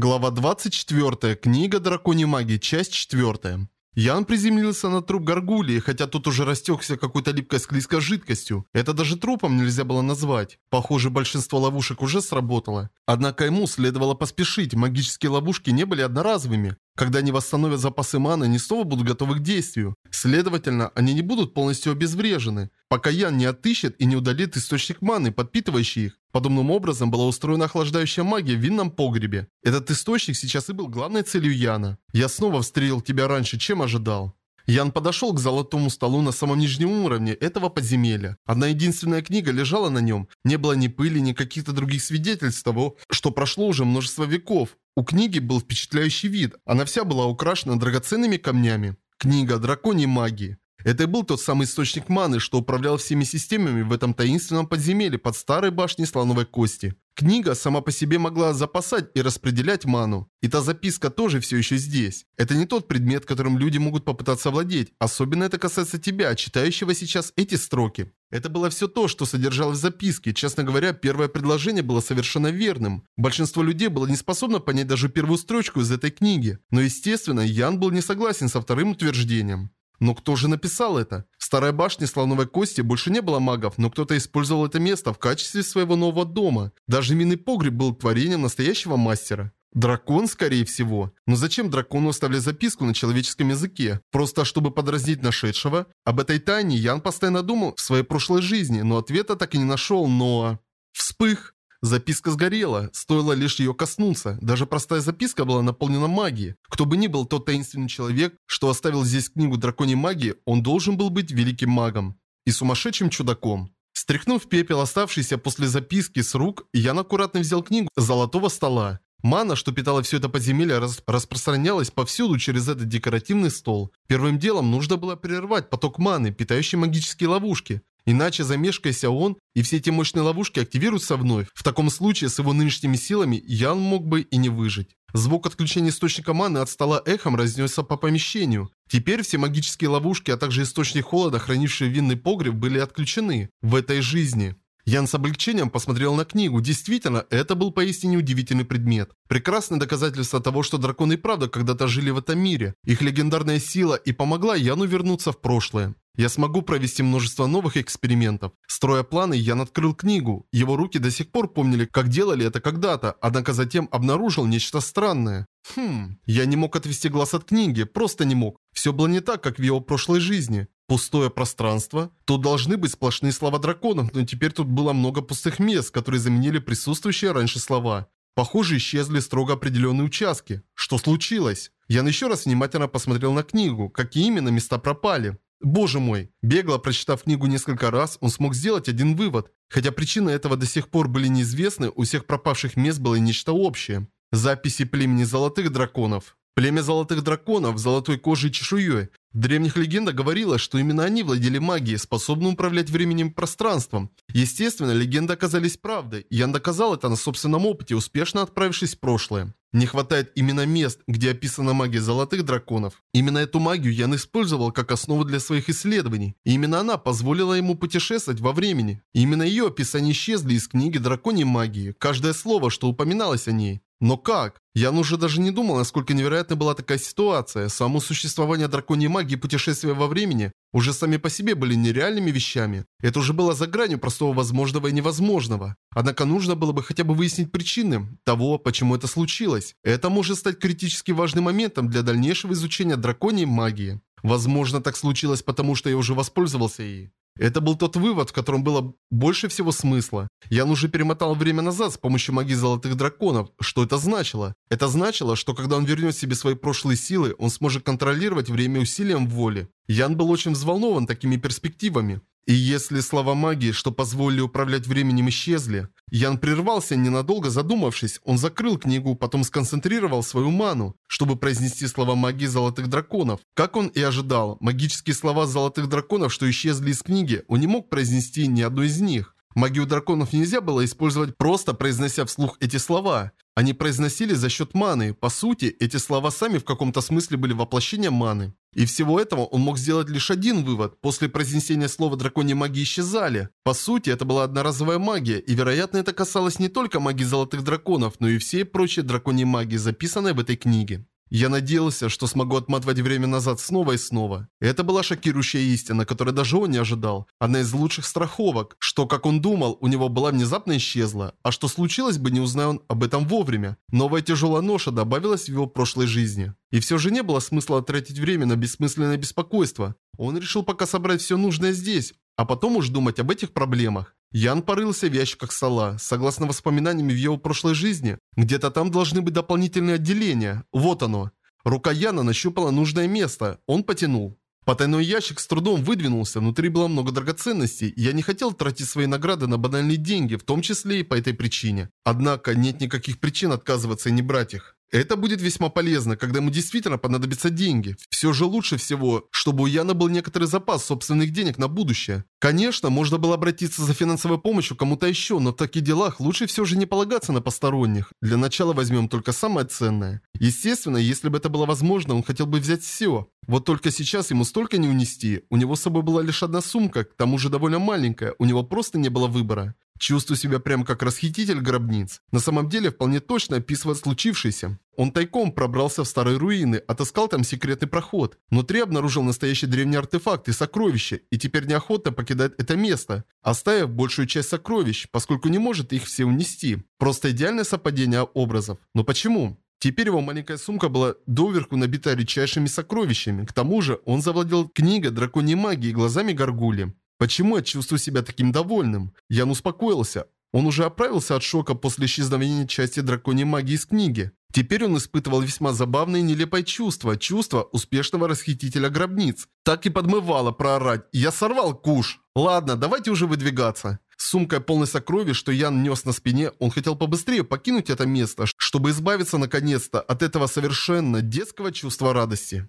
Глава 24. Книга Драконьей магии. Часть 4. Ян приземлился на труп горгулии, хотя тот уже растекся какой-то липкой склизкой жидкостью. Это даже трупом нельзя было назвать. Похоже, большинство ловушек уже сработало. Однако ему следовало поспешить, магические ловушки не были одноразовыми. Когда они восстановят запасы маны, они снова будут готовы к действию. Следовательно, они не будут полностью обезврежены, пока Ян не отыщет и не удалит источник маны, подпитывающий их. Подобным образом была устроена охлаждающая магия в винном погребе. Этот источник сейчас и был главной целью Яна. «Я снова встретил тебя раньше, чем ожидал». Ян подошел к золотому столу на самом нижнем уровне этого подземелья. Одна единственная книга лежала на нем. Не было ни пыли, ни каких-то других свидетельств того, что прошло уже множество веков. У книги был впечатляющий вид. Она вся была украшена драгоценными камнями. Книга драконьей магии. Это был тот самый источник маны, что управлял всеми системами в этом таинственном подземелье под старой башней слоновой кости. Книга сама по себе могла запасать и распределять ману. И та записка тоже все еще здесь. Это не тот предмет, которым люди могут попытаться владеть. Особенно это касается тебя, читающего сейчас эти строки. Это было все то, что содержалось в записке. Честно говоря, первое предложение было совершенно верным. Большинство людей было не способно понять даже первую строчку из этой книги. Но естественно, Ян был не согласен со вторым утверждением. Но кто же написал это? В старой башне слоновой кости больше не было магов, но кто-то использовал это место в качестве своего нового дома. Даже минный погреб был творением настоящего мастера. Дракон, скорее всего. Но зачем дракону оставлять записку на человеческом языке? Просто чтобы подразнить нашедшего? Об этой тайне Ян постоянно думал в своей прошлой жизни, но ответа так и не нашел, но... Вспых! Записка сгорела, стоило лишь ее коснуться. Даже простая записка была наполнена магией. Кто бы ни был тот таинственный человек, что оставил здесь книгу драконьей магии, он должен был быть великим магом. И сумасшедшим чудаком. Стряхнув пепел, оставшийся после записки с рук, Ян аккуратно взял книгу с золотого стола. Мана, что питала все это подземелье, рас распространялась повсюду через этот декоративный стол. Первым делом нужно было прервать поток маны, питающий магические ловушки. Иначе замешкайся он, и все эти мощные ловушки активируются вновь. В таком случае с его нынешними силами Ян мог бы и не выжить. Звук отключения источника маны от стола эхом разнесся по помещению. Теперь все магические ловушки, а также источник холода, хранившие винный погреб, были отключены в этой жизни. Ян с облегчением посмотрел на книгу. Действительно, это был поистине удивительный предмет. Прекрасное доказательство того, что драконы и правда когда-то жили в этом мире. Их легендарная сила и помогла Яну вернуться в прошлое. Я смогу провести множество новых экспериментов. Строя планы, Ян открыл книгу. Его руки до сих пор помнили, как делали это когда-то, однако затем обнаружил нечто странное. Хм, я не мог отвести глаз от книги, просто не мог. Все было не так, как в его прошлой жизни. Пустое пространство. Тут должны быть сплошные слова драконов, но теперь тут было много пустых мест, которые заменили присутствующие раньше слова. Похоже, исчезли строго определенные участки. Что случилось? Ян еще раз внимательно посмотрел на книгу, какие именно места пропали. Боже мой! Бегло прочитав книгу несколько раз, он смог сделать один вывод. Хотя причины этого до сих пор были неизвестны, у всех пропавших мест было нечто общее. Записи племени Золотых Драконов. Племя Золотых Драконов, золотой кожей чешуей. В древних легендах говорилось, что именно они владели магией, способной управлять временем и пространством. Естественно, легенды оказались правдой, и Ян доказал это на собственном опыте, успешно отправившись в прошлое. Не хватает именно мест, где описана магия золотых драконов. Именно эту магию Ян использовал как основу для своих исследований. И именно она позволила ему путешествовать во времени. И именно ее описания исчезли из книги драконьей магии. Каждое слово, что упоминалось о ней. Но как? Ян уже даже не думал, насколько невероятной была такая ситуация. Само существование драконьей магии и путешествия во времени уже сами по себе были нереальными вещами. Это уже было за гранью простого возможного и невозможного. Однако нужно было бы хотя бы выяснить причины того, почему это случилось. Это может стать критически важным моментом для дальнейшего изучения драконьей магии. Возможно, так случилось потому, что я уже воспользовался ей. Это был тот вывод, в котором было больше всего смысла. Ян уже перемотал время назад с помощью магии золотых драконов. Что это значило? Это значило, что когда он вернет себе свои прошлые силы, он сможет контролировать время усилием воли. Ян был очень взволнован такими перспективами. И если слова магии, что позволили управлять временем, исчезли, Ян прервался, ненадолго задумавшись. Он закрыл книгу, потом сконцентрировал свою ману, чтобы произнести слова магии золотых драконов. Как он и ожидал, магические слова золотых драконов, что исчезли из книги, он не мог произнести ни одной из них. Магию драконов нельзя было использовать просто произнося вслух эти слова. Они произносились за счет маны. По сути, эти слова сами в каком-то смысле были воплощением маны. И всего этого он мог сделать лишь один вывод. После произнесения слова драконьей магии исчезали. По сути, это была одноразовая магия, и вероятно это касалось не только магии золотых драконов, но и всей прочей драконьей магии, записанной в этой книге. Я надеялся, что смогу отматывать время назад снова и снова. Это была шокирующая истина, которой даже он не ожидал. Одна из лучших страховок, что, как он думал, у него была внезапно исчезла. А что случилось бы, не узнай он об этом вовремя. Новая тяжелая ноша добавилась в его прошлой жизни. И все же не было смысла тратить время на бессмысленное беспокойство. Он решил пока собрать все нужное здесь, а потом уж думать об этих проблемах. Ян порылся в ящиках стола. Согласно воспоминаниям в его прошлой жизни, где-то там должны быть дополнительные отделения. Вот оно. Рука Яна нащупала нужное место. Он потянул. Потайной ящик с трудом выдвинулся, внутри было много драгоценностей, я не хотел тратить свои награды на банальные деньги, в том числе и по этой причине. Однако нет никаких причин отказываться и не брать их. Это будет весьма полезно, когда ему действительно понадобятся деньги. Все же лучше всего, чтобы у Яна был некоторый запас собственных денег на будущее. Конечно, можно было обратиться за финансовой помощью кому-то еще, но в таких делах лучше все же не полагаться на посторонних. Для начала возьмем только самое ценное. Естественно, если бы это было возможно, он хотел бы взять все. Вот только сейчас ему столько не унести. У него с собой была лишь одна сумка, к тому же довольно маленькая, у него просто не было выбора. Чувствую себя прям как расхититель гробниц. На самом деле вполне точно описывает случившееся. Он тайком пробрался в старые руины, отыскал там секретный проход. Внутри обнаружил настоящий древний артефакт и сокровища, и теперь неохотно покидает это место, оставив большую часть сокровищ, поскольку не может их все унести. Просто идеальное совпадение образов. Но почему? Теперь его маленькая сумка была доверху набита редчайшими сокровищами. К тому же он завладел книгой драконьей магии глазами горгули. Почему я чувствую себя таким довольным? Ян успокоился. Он уже оправился от шока после исчезновения части драконьей магии из книги. Теперь он испытывал весьма забавное и нелепое чувство, чувство успешного расхитителя гробниц. Так и подмывало проорать. Я сорвал куш. Ладно, давайте уже выдвигаться. С сумкой полной сокровищ, что Ян нес на спине, он хотел побыстрее покинуть это место, чтобы избавиться наконец-то от этого совершенно детского чувства радости.